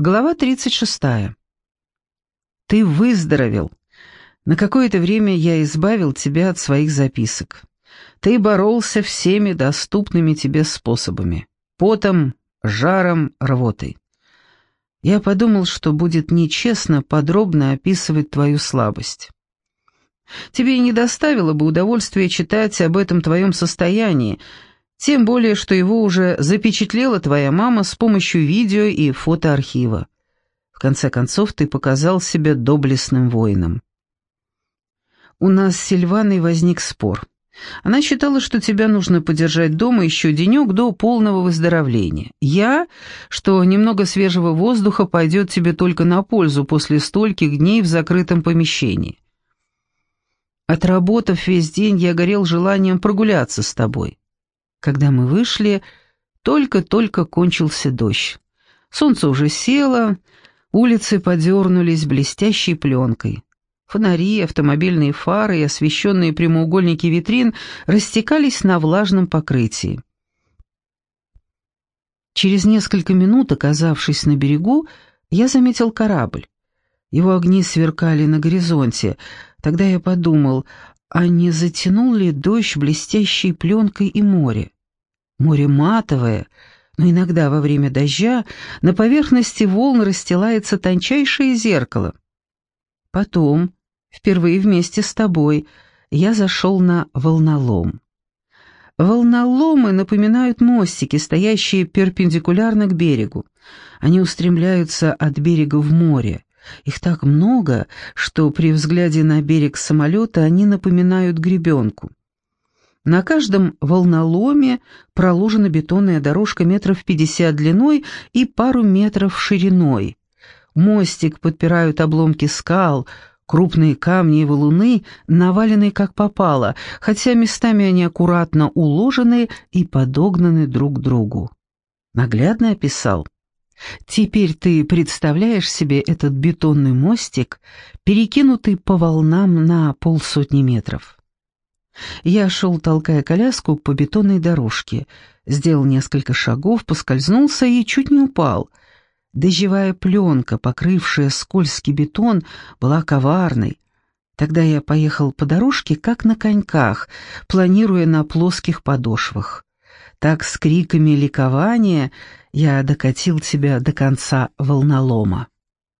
Глава 36. Ты выздоровел. На какое-то время я избавил тебя от своих записок. Ты боролся всеми доступными тебе способами. Потом, жаром, рвотой. Я подумал, что будет нечестно подробно описывать твою слабость. Тебе не доставило бы удовольствия читать об этом твоем состоянии, тем более, что его уже запечатлела твоя мама с помощью видео и фотоархива. В конце концов, ты показал себя доблестным воином. У нас с Сильваной возник спор. Она считала, что тебя нужно подержать дома еще денек до полного выздоровления. Я, что немного свежего воздуха пойдет тебе только на пользу после стольких дней в закрытом помещении. Отработав весь день, я горел желанием прогуляться с тобой. Когда мы вышли, только-только кончился дождь. Солнце уже село, улицы подернулись блестящей пленкой. Фонари, автомобильные фары и освещенные прямоугольники витрин растекались на влажном покрытии. Через несколько минут, оказавшись на берегу, я заметил корабль. Его огни сверкали на горизонте. Тогда я подумал, а не затянул ли дождь блестящей пленкой и море? Море матовое, но иногда во время дождя на поверхности волн расстилается тончайшее зеркало. Потом, впервые вместе с тобой, я зашел на волнолом. Волноломы напоминают мостики, стоящие перпендикулярно к берегу. Они устремляются от берега в море. Их так много, что при взгляде на берег самолета они напоминают гребенку. На каждом волноломе проложена бетонная дорожка метров пятьдесят длиной и пару метров шириной. Мостик подпирают обломки скал, крупные камни и валуны, наваленные как попало, хотя местами они аккуратно уложены и подогнаны друг к другу. Наглядно описал. Теперь ты представляешь себе этот бетонный мостик, перекинутый по волнам на полсотни метров. Я шел, толкая коляску по бетонной дорожке, сделал несколько шагов, поскользнулся и чуть не упал. Дождевая пленка, покрывшая скользкий бетон, была коварной. Тогда я поехал по дорожке, как на коньках, планируя на плоских подошвах. Так с криками ликования я докатил тебя до конца волнолома.